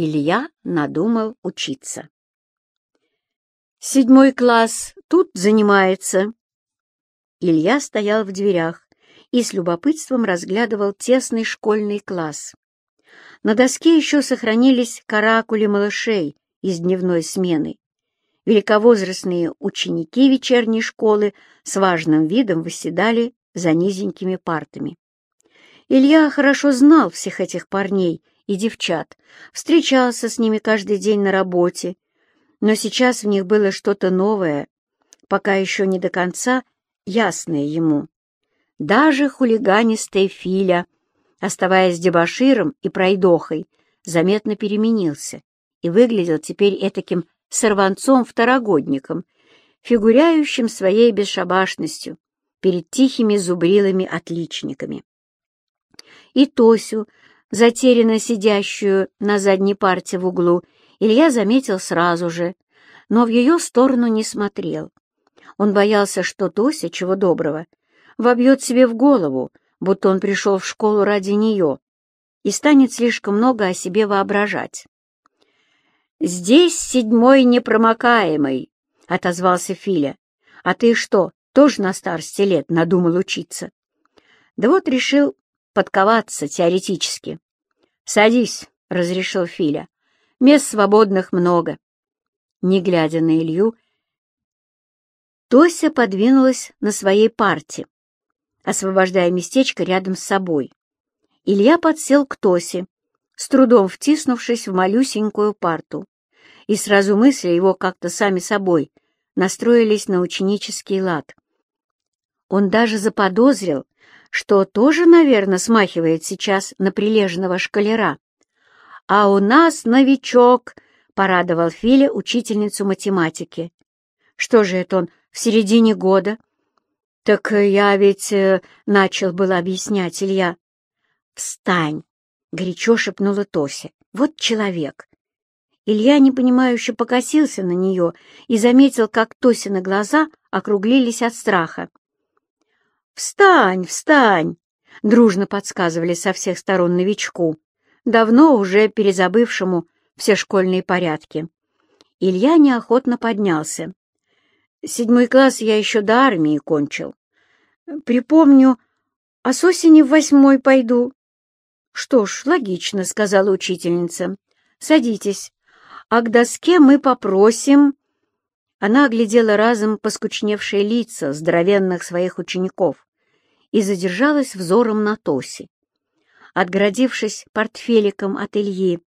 Илья надумал учиться. «Седьмой класс тут занимается». Илья стоял в дверях и с любопытством разглядывал тесный школьный класс. На доске еще сохранились каракули малышей из дневной смены. Великовозрастные ученики вечерней школы с важным видом восседали за низенькими партами. Илья хорошо знал всех этих парней и девчат, встречался с ними каждый день на работе, но сейчас в них было что-то новое, пока еще не до конца ясное ему. Даже хулиганистый Филя, оставаясь дебоширом и пройдохой, заметно переменился и выглядел теперь этаким сорванцом-второгодником, фигуряющим своей бесшабашностью перед тихими зубрилами-отличниками. И Тосю, затерянно сидящую на задней парте в углу, Илья заметил сразу же, но в ее сторону не смотрел. Он боялся, что Тося, чего доброго, вобьет себе в голову, будто он пришел в школу ради нее, и станет слишком много о себе воображать. «Здесь седьмой непромокаемый», — отозвался Филя. «А ты что, тоже на старости лет надумал учиться?» «Да вот решил подковаться теоретически». «Садись», — разрешил Филя. «Мест свободных много». Не глядя на Илью, Тося подвинулась на своей парте, освобождая местечко рядом с собой. Илья подсел к Тосе, с трудом втиснувшись в малюсенькую парту, и сразу мысли его как-то сами собой настроились на ученический лад. Он даже заподозрил, что тоже, наверное, смахивает сейчас на прилежного шкалера. «А у нас новичок!» — порадовал Филя учительницу математики. «Что же это он в середине года?» «Так я ведь...» э, — начал было объяснять Илья. «Встань!» — горячо шепнула Тося. «Вот человек!» Илья непонимающе покосился на нее и заметил, как Тосины глаза округлились от страха. «Встань, встань!» — дружно подсказывали со всех сторон новичку, давно уже перезабывшему все школьные порядки. Илья неохотно поднялся. Седьмой класс я еще до армии кончил. Припомню, а с осени в восьмой пойду. Что ж, логично, — сказала учительница. Садитесь, а к доске мы попросим... Она оглядела разом поскучневшие лица здоровенных своих учеников и задержалась взором на Тосе. Отгородившись портфеликом от Ильи,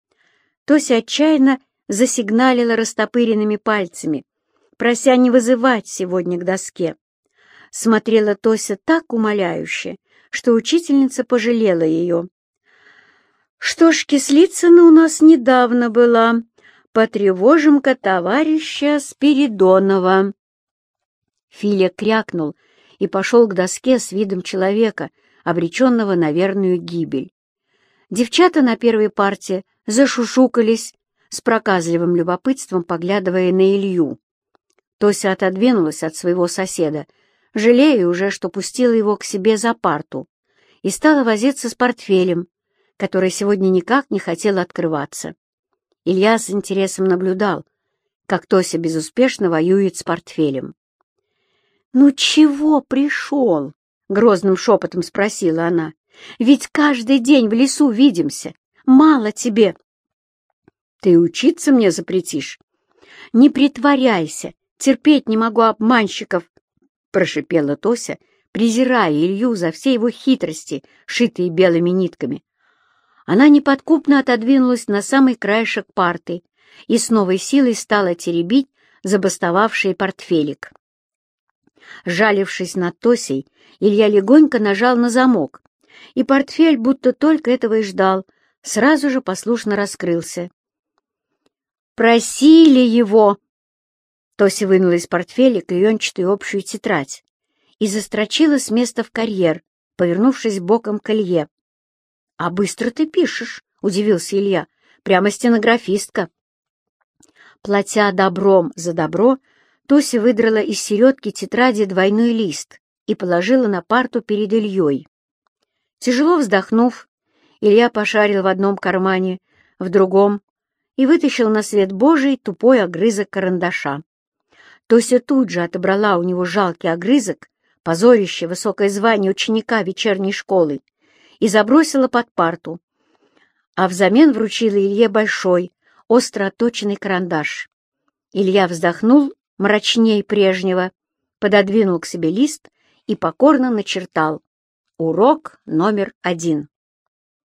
Тося отчаянно засигналила растопыренными пальцами, прося не вызывать сегодня к доске. Смотрела Тося так умоляюще, что учительница пожалела ее. «Что ж, Кислицына у нас недавно была. Потревожим-ка товарища Спиридонова». Филя крякнул и пошел к доске с видом человека, обреченного на верную гибель. Девчата на первой парте зашушукались, с проказливым любопытством поглядывая на Илью. Тося отодвинулась от своего соседа, жалея уже, что пустила его к себе за парту, и стала возиться с портфелем, который сегодня никак не хотел открываться. Илья с интересом наблюдал, как Тося безуспешно воюет с портфелем. «Ну чего пришел?» — грозным шепотом спросила она. «Ведь каждый день в лесу видимся. Мало тебе». «Ты учиться мне запретишь?» «Не притворяйся Терпеть не могу обманщиков!» — прошипела Тося, презирая Илью за все его хитрости, шитые белыми нитками. Она неподкупно отодвинулась на самый краешек парты и с новой силой стала теребить забастовавший портфелик. Жалившись над Тосей, Илья легонько нажал на замок, и портфель, будто только этого и ждал, сразу же послушно раскрылся. «Просили его!» Тося вынула из портфеля клеенчатую общую тетрадь и застрочила с места в карьер, повернувшись боком к Илье. — А быстро ты пишешь, — удивился Илья, — прямо стенографистка. Платя добром за добро, Тося выдрала из середки тетради двойной лист и положила на парту перед Ильей. Тяжело вздохнув, Илья пошарил в одном кармане, в другом, и вытащил на свет Божий тупой огрызок карандаша. Тося тут же отобрала у него жалкий огрызок, позорище высокое звание ученика вечерней школы, и забросила под парту, а взамен вручила Илье большой, остро оточенный карандаш. Илья вздохнул мрачней прежнего, пододвинул к себе лист и покорно начертал «Урок номер один».